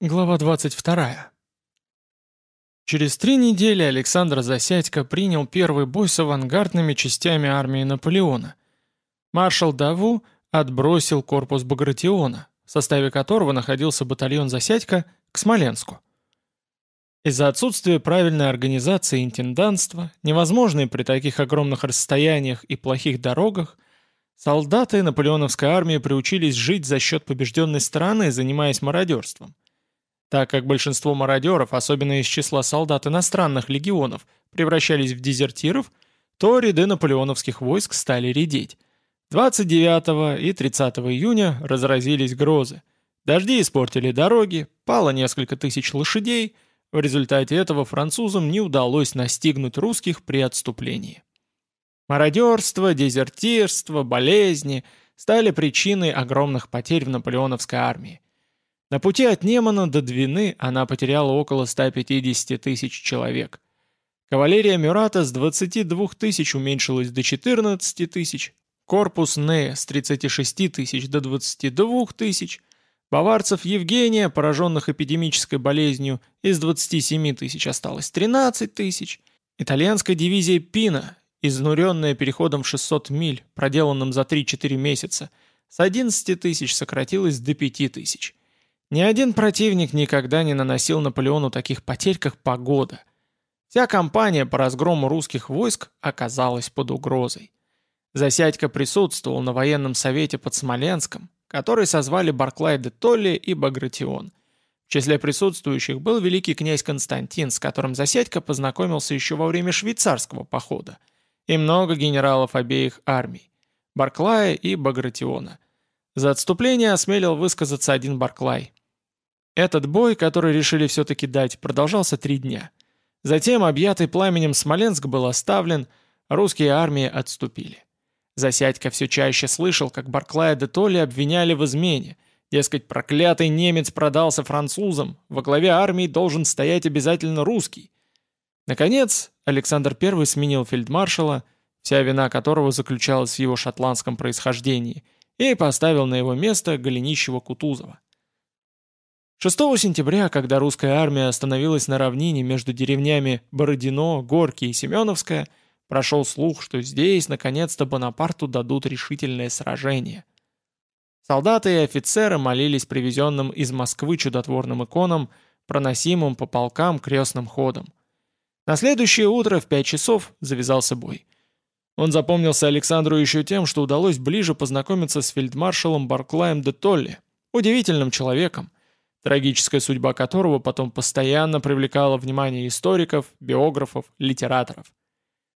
Глава 22. Через три недели Александр Засядько принял первый бой с авангардными частями армии Наполеона. Маршал Даву отбросил корпус Багратиона, в составе которого находился батальон Засядько, к Смоленску. Из-за отсутствия правильной организации интендантства, невозможной при таких огромных расстояниях и плохих дорогах, солдаты наполеоновской армии приучились жить за счет побежденной страны, занимаясь мародерством – так как большинство мародеров, особенно из числа солдат иностранных легионов, превращались в дезертиров, то ряды наполеоновских войск стали редеть. 29 и 30 июня разразились грозы. Дожди испортили дороги, пало несколько тысяч лошадей, в результате этого французам не удалось настигнуть русских при отступлении. Мародерство, дезертирство, болезни стали причиной огромных потерь в наполеоновской армии. На пути от Немана до Двины она потеряла около 150 тысяч человек. Кавалерия Мюрата с 22 тысяч уменьшилась до 14 тысяч, корпус Нея с 36 тысяч до 22 тысяч, баварцев Евгения, пораженных эпидемической болезнью, из 27 тысяч осталось 13 тысяч, итальянская дивизия Пина, изнуренная переходом в 600 миль, проделанным за 3-4 месяца, с 11 тысяч сократилась до 5 тысяч. Ни один противник никогда не наносил Наполеону таких потерь, как погода. Вся кампания по разгрому русских войск оказалась под угрозой. Засядько присутствовал на военном совете под Смоленском, который созвали Барклай де Толли и Багратион. В числе присутствующих был великий князь Константин, с которым Засядько познакомился еще во время швейцарского похода, и много генералов обеих армий – Барклая и Багратиона. За отступление осмелил высказаться один Барклай. Этот бой, который решили все-таки дать, продолжался три дня. Затем, объятый пламенем Смоленск был оставлен, русские армии отступили. Засядько все чаще слышал, как Барклая де Толли обвиняли в измене. Дескать, проклятый немец продался французам, во главе армии должен стоять обязательно русский. Наконец, Александр I сменил фельдмаршала, вся вина которого заключалась в его шотландском происхождении, и поставил на его место Голенищева-Кутузова. 6 сентября, когда русская армия остановилась на равнине между деревнями Бородино, Горки и Семеновская, прошел слух, что здесь наконец-то Бонапарту дадут решительное сражение. Солдаты и офицеры молились привезенным из Москвы чудотворным иконам, проносимым по полкам крестным ходом. На следующее утро в пять часов завязался бой. Он запомнился Александру еще тем, что удалось ближе познакомиться с фельдмаршалом Барклаем де Толли, удивительным человеком, трагическая судьба которого потом постоянно привлекала внимание историков, биографов, литераторов.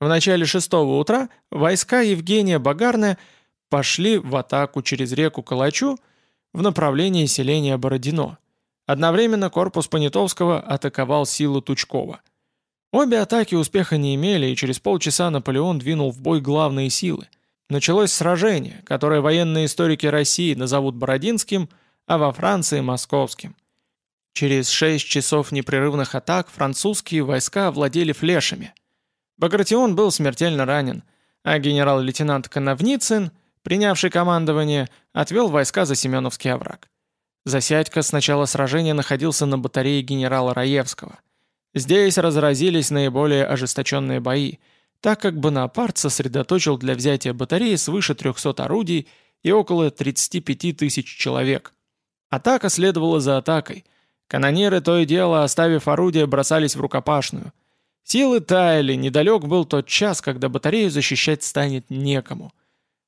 В начале шестого утра войска Евгения Багарне пошли в атаку через реку Калачу в направлении селения Бородино. Одновременно корпус Понятовского атаковал силы Тучкова. Обе атаки успеха не имели, и через полчаса Наполеон двинул в бой главные силы. Началось сражение, которое военные историки России назовут Бородинским – а во Франции – московским. Через шесть часов непрерывных атак французские войска овладели флешами. Багратион был смертельно ранен, а генерал-лейтенант Коновницын, принявший командование, отвел войска за Семеновский овраг. Засядько с начала сражения находился на батарее генерала Раевского. Здесь разразились наиболее ожесточенные бои, так как Бонапарт сосредоточил для взятия батареи свыше 300 орудий и около 35 тысяч человек – Атака следовала за атакой. Канонеры то и дело, оставив орудие, бросались в рукопашную. Силы таяли, недалек был тот час, когда батарею защищать станет некому.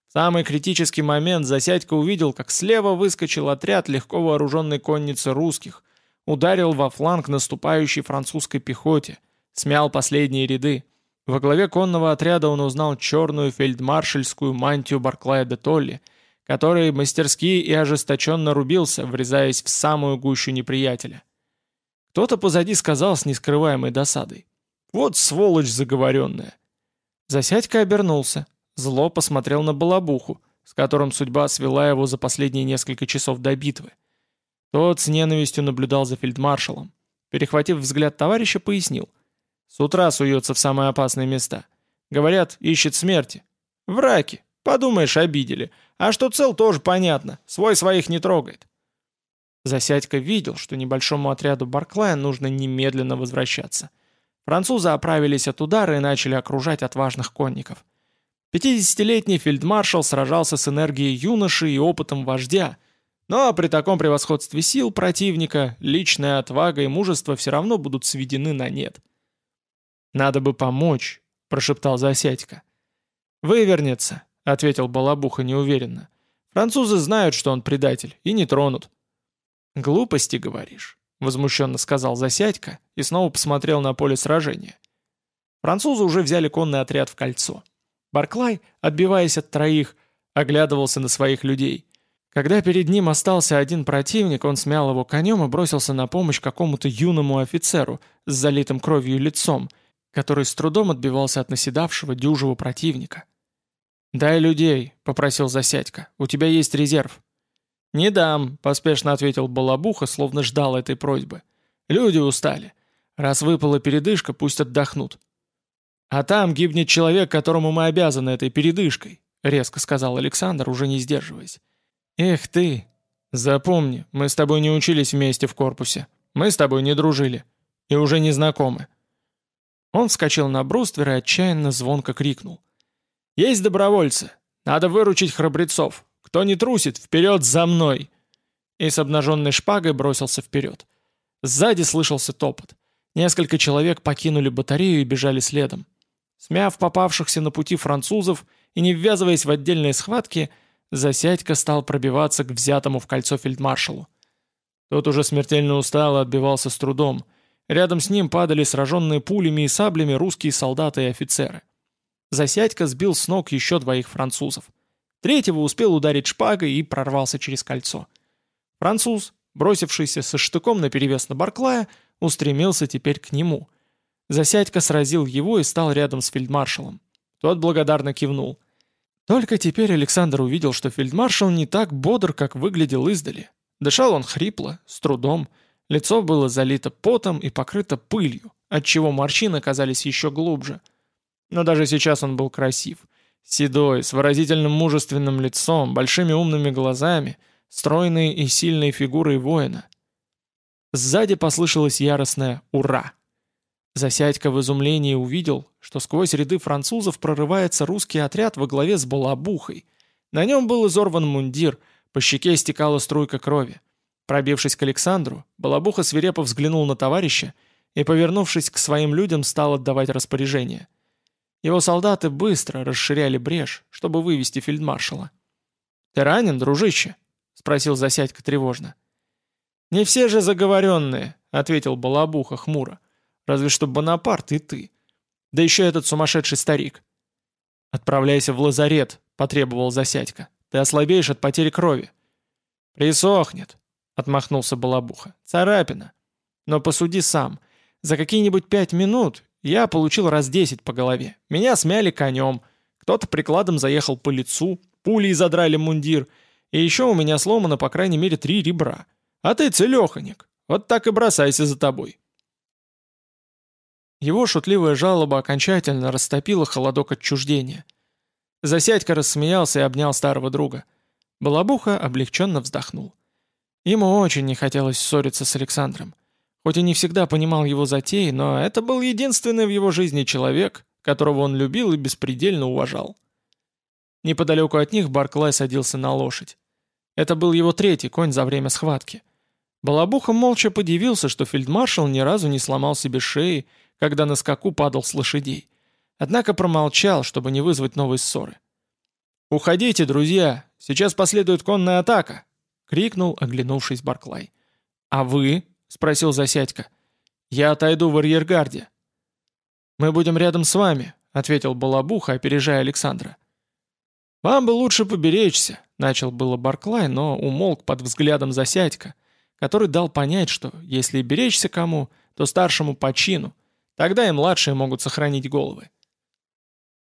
В самый критический момент Засядько увидел, как слева выскочил отряд легко вооруженной конницы русских, ударил во фланг наступающей французской пехоте, смял последние ряды. Во главе конного отряда он узнал черную фельдмаршальскую мантию Барклая де Толли — который мастерски и ожесточенно рубился, врезаясь в самую гущу неприятеля. Кто-то позади сказал с нескрываемой досадой. «Вот сволочь заговоренная!» Засядька обернулся, зло посмотрел на Балабуху, с которым судьба свела его за последние несколько часов до битвы. Тот с ненавистью наблюдал за фельдмаршалом. Перехватив взгляд товарища, пояснил. «С утра суется в самые опасные места. Говорят, ищет смерти. Враки, подумаешь, обидели. А что цел, тоже понятно. Свой своих не трогает. Засядько видел, что небольшому отряду Барклая нужно немедленно возвращаться. Французы оправились от удара и начали окружать отважных конников. 50-летний фельдмаршал сражался с энергией юноши и опытом вождя, но при таком превосходстве сил противника личная отвага и мужество все равно будут сведены на нет. «Надо бы помочь», — прошептал Засядько. «Вывернется», — ответил Балабуха неуверенно. «Французы знают, что он предатель, и не тронут». «Глупости, говоришь», — возмущенно сказал Засядько и снова посмотрел на поле сражения. Французы уже взяли конный отряд в кольцо. Барклай, отбиваясь от троих, оглядывался на своих людей. Когда перед ним остался один противник, он смял его конем и бросился на помощь какому-то юному офицеру с залитым кровью лицом, который с трудом отбивался от наседавшего дюжего противника. «Дай людей», — попросил Засядько, — «у тебя есть резерв». «Не дам», — поспешно ответил Балабуха, словно ждал этой просьбы. «Люди устали. Раз выпала передышка, пусть отдохнут». «А там гибнет человек, которому мы обязаны этой передышкой», — резко сказал Александр, уже не сдерживаясь. «Эх ты! Запомни, мы с тобой не учились вместе в корпусе. Мы с тобой не дружили. И уже не знакомы». Он вскочил на бруствер и отчаянно звонко крикнул. «Есть добровольцы! Надо выручить храбрецов! Кто не трусит, вперед за мной!» И с обнаженной шпагой бросился вперед. Сзади слышался топот. Несколько человек покинули батарею и бежали следом. Смяв попавшихся на пути французов и не ввязываясь в отдельные схватки, Засядько стал пробиваться к взятому в кольцо фельдмаршалу. Тот уже смертельно устал и отбивался с трудом. Рядом с ним падали сраженные пулями и саблями русские солдаты и офицеры. Засядько сбил с ног еще двоих французов. Третьего успел ударить шпагой и прорвался через кольцо. Француз, бросившийся со штыком наперевес на Барклая, устремился теперь к нему. Засядько сразил его и стал рядом с фельдмаршалом. Тот благодарно кивнул. Только теперь Александр увидел, что фельдмаршал не так бодр, как выглядел издали. Дышал он хрипло, с трудом, лицо было залито потом и покрыто пылью, отчего морщины казались еще глубже. Но даже сейчас он был красив — Седой, с выразительным мужественным лицом, большими умными глазами, стройной и сильной фигурой воина. Сзади послышалось яростное «Ура!». Засядько в изумлении увидел, что сквозь ряды французов прорывается русский отряд во главе с Балабухой. На нем был изорван мундир, по щеке стекала струйка крови. Пробившись к Александру, Балабуха свирепо взглянул на товарища и, повернувшись к своим людям, стал отдавать распоряжение – его солдаты быстро расширяли брешь, чтобы вывести фельдмаршала. «Ты ранен, дружище?» — спросил Засядько тревожно. «Не все же заговоренные», — ответил Балабуха хмуро. «Разве что Бонапарт и ты. Да еще этот сумасшедший старик». «Отправляйся в лазарет», — потребовал Засядько. «Ты ослабеешь от потери крови». «Присохнет», — отмахнулся Балабуха. «Царапина. Но посуди сам. За какие-нибудь пять минут я получил раз десять по голове. Меня смяли конем. Кто-то прикладом заехал по лицу, пулей задрали мундир. И еще у меня сломано по крайней мере три ребра. А ты целеханик. Вот так и бросайся за тобой. Его шутливая жалоба окончательно растопила холодок отчуждения. Засядько рассмеялся и обнял старого друга. Балабуха облегченно вздохнул. Ему очень не хотелось ссориться с Александром. Хоть и не всегда понимал его затеи, но это был единственный в его жизни человек, которого он любил и беспредельно уважал. Неподалеку от них Барклай садился на лошадь. Это был его третий конь за время схватки. Балабуха молча подивился, что фельдмаршал ни разу не сломал себе шеи, когда на скаку падал с лошадей. Однако промолчал, чтобы не вызвать новой ссоры. «Уходите, друзья! Сейчас последует конная атака!» — крикнул, оглянувшись Барклай. «А вы?» — спросил Засядько. «Я отойду в арьергарде». «Мы будем рядом с вами», — ответил Балабуха, опережая Александра. «Вам бы лучше поберечься», — начал было Барклай, но умолк под взглядом Засядько, который дал понять, что если беречься кому, то старшему по чину, тогда и младшие могут сохранить головы.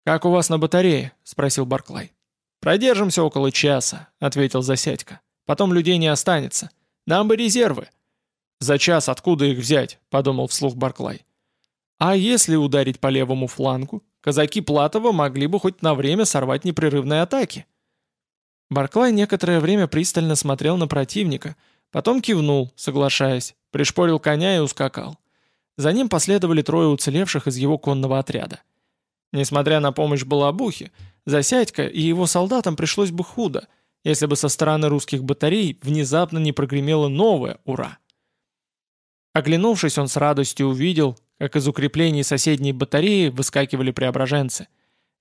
«Как у вас на батарее?» — спросил Барклай. «Продержимся около часа», — ответил Засядько. «Потом людей не останется. Нам бы резервы». «За час откуда их взять?» — подумал вслух Барклай. «А если ударить по левому флангу, казаки Платова могли бы хоть на время сорвать непрерывные атаки». Барклай некоторое время пристально смотрел на противника, потом кивнул, соглашаясь, пришпорил коня и ускакал. За ним последовали трое уцелевших из его конного отряда. Несмотря на помощь Балабухи, Засядько и его солдатам пришлось бы худо, если бы со стороны русских батарей внезапно не прогремело новое «Ура!». Оглянувшись, он с радостью увидел, как из укреплений соседней батареи выскакивали преображенцы.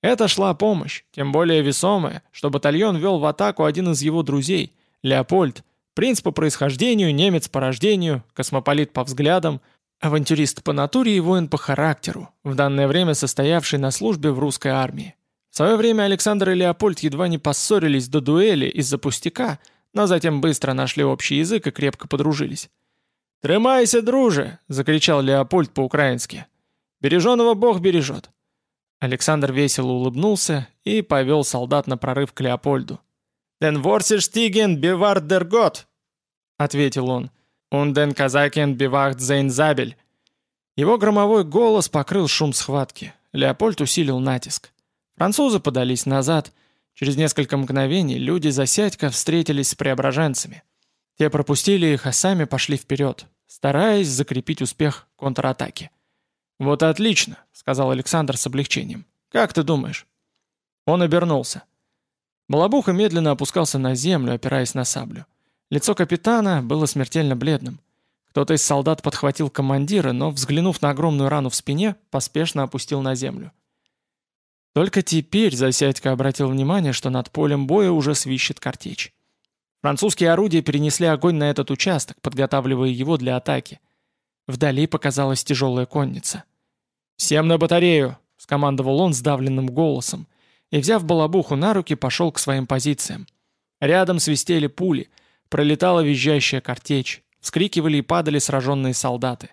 Это шла помощь, тем более весомая, что батальон вел в атаку один из его друзей, Леопольд, принц по происхождению, немец по рождению, космополит по взглядам, авантюрист по натуре и воин по характеру, в данное время состоявший на службе в русской армии. В свое время Александр и Леопольд едва не поссорились до дуэли из-за пустяка, но затем быстро нашли общий язык и крепко подружились. «Трымайся, друже!» — закричал Леопольд по-украински. «Береженого Бог бережет!» Александр весело улыбнулся и повел солдат на прорыв к Леопольду. «Den Ворсерштиген бивард дер год!» — ответил он. «Und den Казакен бивард зейн забель!» Его громовой голос покрыл шум схватки. Леопольд усилил натиск. Французы подались назад. Через несколько мгновений люди Засядька встретились с преображенцами. Те пропустили их, а сами пошли вперед, стараясь закрепить успех контратаки. «Вот отлично», — сказал Александр с облегчением. «Как ты думаешь?» Он обернулся. Балабуха медленно опускался на землю, опираясь на саблю. Лицо капитана было смертельно бледным. Кто-то из солдат подхватил командира, но, взглянув на огромную рану в спине, поспешно опустил на землю. Только теперь Засядько обратил внимание, что над полем боя уже свищет картечь. Французские орудия перенесли огонь на этот участок, подготавливая его для атаки. Вдали показалась тяжелая конница. «Всем на батарею!» — скомандовал он сдавленным голосом, и, взяв балабуху на руки, пошел к своим позициям. Рядом свистели пули, пролетала визжащая картечь, вскрикивали и падали сраженные солдаты.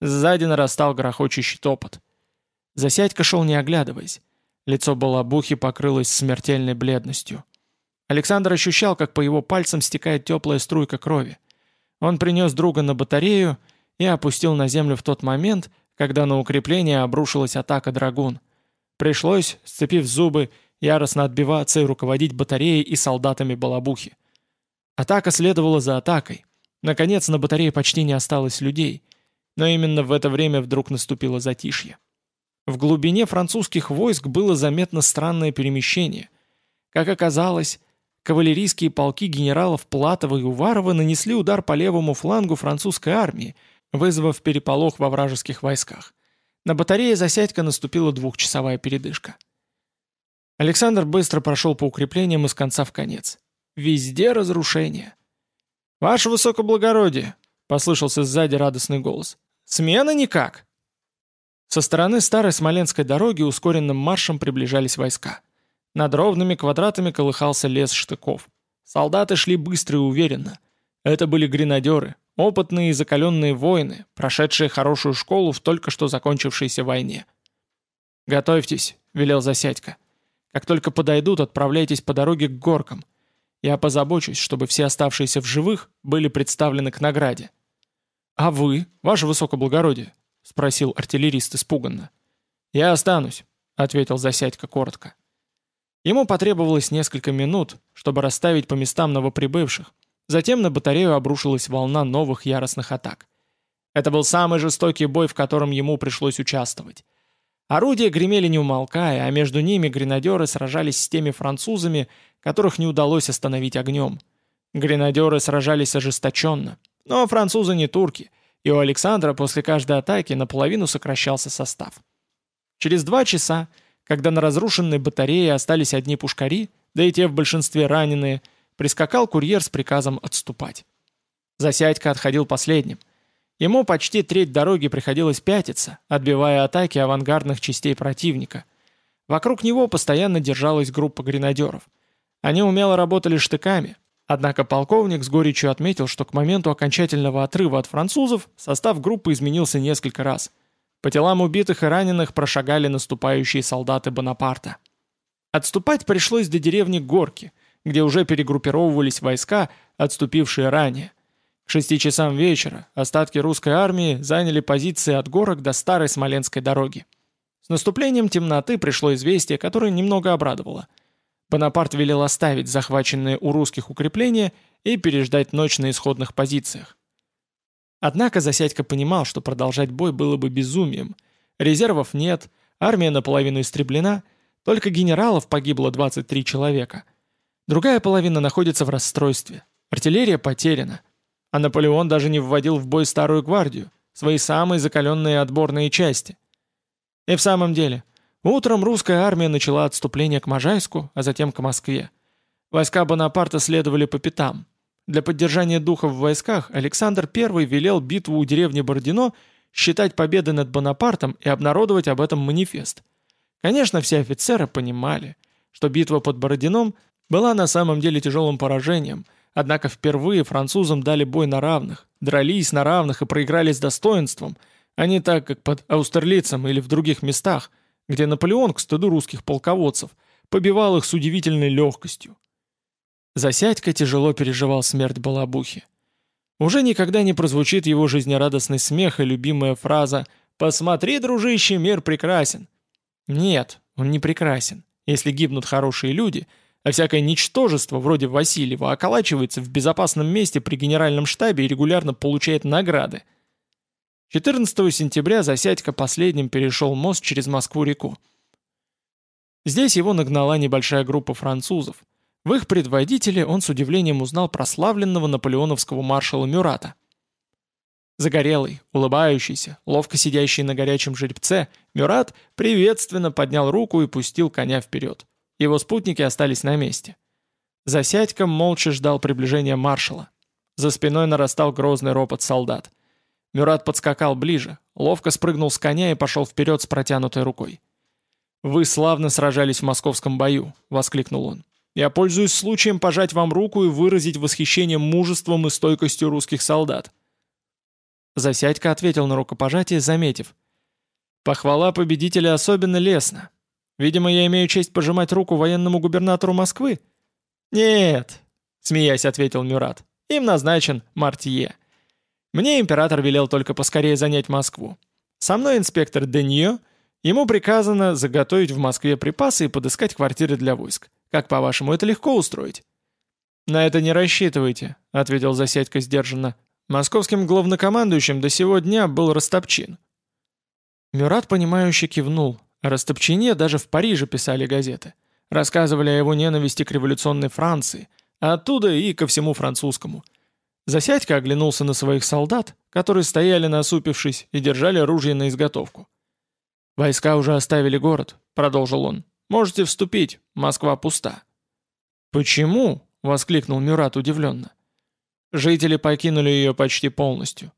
Сзади нарастал грохочущий топот. Засядька шел не оглядываясь. Лицо Балабухи покрылось смертельной бледностью. Александр ощущал, как по его пальцам стекает теплая струйка крови. Он принес друга на батарею и опустил на землю в тот момент, когда на укрепление обрушилась атака драгун. Пришлось, сцепив зубы, яростно отбиваться и руководить батареей и солдатами Балабухи. Атака следовала за атакой. Наконец, на батарее почти не осталось людей. Но именно в это время вдруг наступило затишье. В глубине французских войск было заметно странное перемещение. Как оказалось, кавалерийские полки генералов Платова и Уварова нанесли удар по левому флангу французской армии, вызвав переполох во вражеских войсках. На батарее Засядька наступила двухчасовая передышка. Александр быстро прошел по укреплениям из конца в конец. Везде разрушение. «Ваше высокоблагородие!» — послышался сзади радостный голос. «Смена никак!» Со стороны старой Смоленской дороги ускоренным маршем приближались войска. Над ровными квадратами колыхался лес штыков. Солдаты шли быстро и уверенно. Это были гренадеры, опытные и закаленные воины, прошедшие хорошую школу в только что закончившейся войне. «Готовьтесь», — велел Засядько. «Как только подойдут, отправляйтесь по дороге к горкам. Я позабочусь, чтобы все оставшиеся в живых были представлены к награде». «А вы, ваше высокоблагородие?» — спросил артиллерист испуганно. «Я останусь», — ответил Засядько коротко. Ему потребовалось несколько минут, чтобы расставить по местам новоприбывших. Затем на батарею обрушилась волна новых яростных атак. Это был самый жестокий бой, в котором ему пришлось участвовать. Орудия гремели не умолкая, а между ними гренадеры сражались с теми французами, которых не удалось остановить огнем. Гренадеры сражались ожесточенно, но французы не турки — и у Александра после каждой атаки наполовину сокращался состав. Через два часа, когда на разрушенной батарее остались одни пушкари, да и те в большинстве раненые, прискакал курьер с приказом отступать. Засядько отходил последним. Ему почти треть дороги приходилось пятиться, отбивая атаки авангардных частей противника. Вокруг него постоянно держалась группа гренадеров. Они умело работали штыками, Однако полковник с горечью отметил, что к моменту окончательного отрыва от французов состав группы изменился несколько раз. По телам убитых и раненых прошагали наступающие солдаты Бонапарта. Отступать пришлось до деревни Горки, где уже перегруппировывались войска, отступившие ранее. К шести часам вечера остатки русской армии заняли позиции от горок до старой Смоленской дороги. С наступлением темноты пришло известие, которое немного обрадовало – Бонапарт велел оставить захваченные у русских укрепления и переждать ночь на исходных позициях. Однако Засядько понимал, что продолжать бой было бы безумием. Резервов нет, армия наполовину истреблена, только генералов погибло 23 человека. Другая половина находится в расстройстве. Артиллерия потеряна. А Наполеон даже не вводил в бой старую гвардию, свои самые закаленные отборные части. И в самом деле, утром русская армия начала отступление к Можайску, а затем к Москве. Войска Бонапарта следовали по пятам. Для поддержания духа в войсках Александр I велел битву у деревни Бородино считать победой над Бонапартом и обнародовать об этом манифест. Конечно, все офицеры понимали, что битва под Бородином была на самом деле тяжелым поражением, однако впервые французам дали бой на равных, дрались на равных и проиграли с достоинством, а не так, как под Аустерлицем или в других местах, где Наполеон, к стыду русских полководцев, побивал их с удивительной легкостью. Засядько тяжело переживал смерть Балабухи. Уже никогда не прозвучит его жизнерадостный смех и любимая фраза «Посмотри, дружище, мир прекрасен». Нет, он не прекрасен, если гибнут хорошие люди, а всякое ничтожество, вроде Васильева, околачивается в безопасном месте при генеральном штабе и регулярно получает награды. 14 сентября Засядько последним перешел мост через Москву-реку. Здесь его нагнала небольшая группа французов. В их предводителе он с удивлением узнал прославленного наполеоновского маршала Мюрата. Загорелый, улыбающийся, ловко сидящий на горячем жеребце, Мюрат приветственно поднял руку и пустил коня вперед. Его спутники остались на месте. Засядько молча ждал приближения маршала. За спиной нарастал грозный ропот солдат. Мюрат подскакал ближе, ловко спрыгнул с коня и пошел вперед с протянутой рукой. «Вы славно сражались в московском бою», — воскликнул он. «Я пользуюсь случаем пожать вам руку и выразить восхищение мужеством и стойкостью русских солдат». Засядько ответил на рукопожатие, заметив. «Похвала победителя особенно лестна. Видимо, я имею честь пожимать руку военному губернатору Москвы?» «Нет», — смеясь ответил Мюрат. «Им назначен Мартье. Мне император велел только поскорее занять Москву. Со мной инспектор Денье. Ему приказано заготовить в Москве припасы и подыскать квартиры для войск. Как, по-вашему, это легко устроить?» «На это не рассчитывайте», — ответил Засядько сдержанно. Московским главнокомандующим до сего дня был Растопчин. Мюрат, понимающе кивнул. О Растопчине даже в Париже писали газеты. Рассказывали о его ненависти к революционной Франции, а оттуда и ко всему французскому. Засядько оглянулся на своих солдат, которые стояли насупившись и держали оружие на изготовку. «Войска уже оставили город», — продолжил он. «Можете вступить, Москва пуста». «Почему?» — воскликнул Мюрат удивленно. Жители покинули ее почти полностью.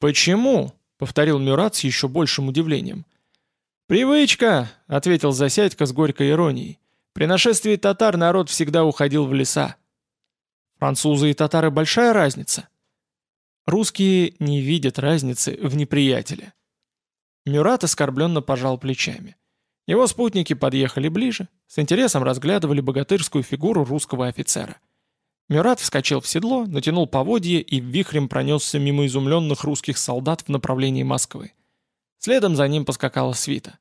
«Почему?» — повторил Мюрат с еще большим удивлением. «Привычка!» — ответил Засядько с горькой иронией. «При нашествии татар народ всегда уходил в леса». «Французы и татары большая разница?» «Русские не видят разницы в неприятеле». Мюрат оскорбленно пожал плечами. Его спутники подъехали ближе, с интересом разглядывали богатырскую фигуру русского офицера. Мюрат вскочил в седло, натянул поводье и вихрем пронесся мимо изумленных русских солдат в направлении Москвы. Следом за ним поскакала свита.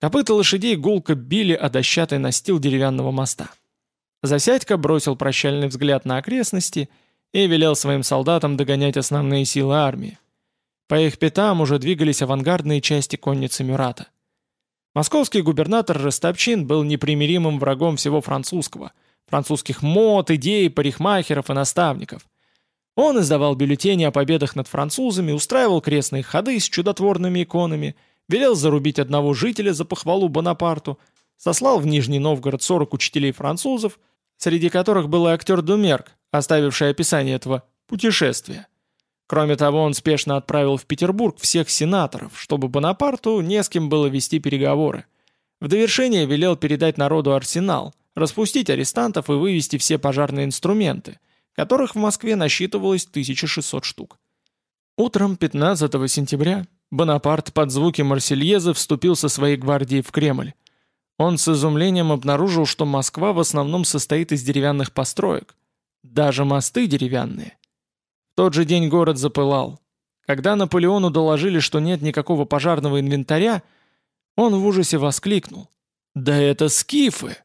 Копыта лошадей гулко били о дощатый настил деревянного моста. Засядько бросил прощальный взгляд на окрестности и велел своим солдатам догонять основные силы армии. По их пятам уже двигались авангардные части конницы Мюрата. Московский губернатор Ростопчин был непримиримым врагом всего французского – французских мод, идей, парикмахеров и наставников. Он издавал бюллетени о победах над французами, устраивал крестные ходы с чудотворными иконами, велел зарубить одного жителя за похвалу Бонапарту, сослал в Нижний Новгород 40 учителей французов, среди которых был и актер Думерк, оставивший описание этого путешествия. Кроме того, он спешно отправил в Петербург всех сенаторов, чтобы Бонапарту не с кем было вести переговоры. В довершение велел передать народу арсенал, распустить арестантов и вывести все пожарные инструменты, которых в Москве насчитывалось 1600 штук. Утром 15 сентября Бонапарт под звуки Марсельеза вступил со своей гвардией в Кремль. Он с изумлением обнаружил, что Москва в основном состоит из деревянных построек. Даже мосты деревянные. В тот же день город запылал. Когда Наполеону доложили, что нет никакого пожарного инвентаря, он в ужасе воскликнул. «Да это скифы!»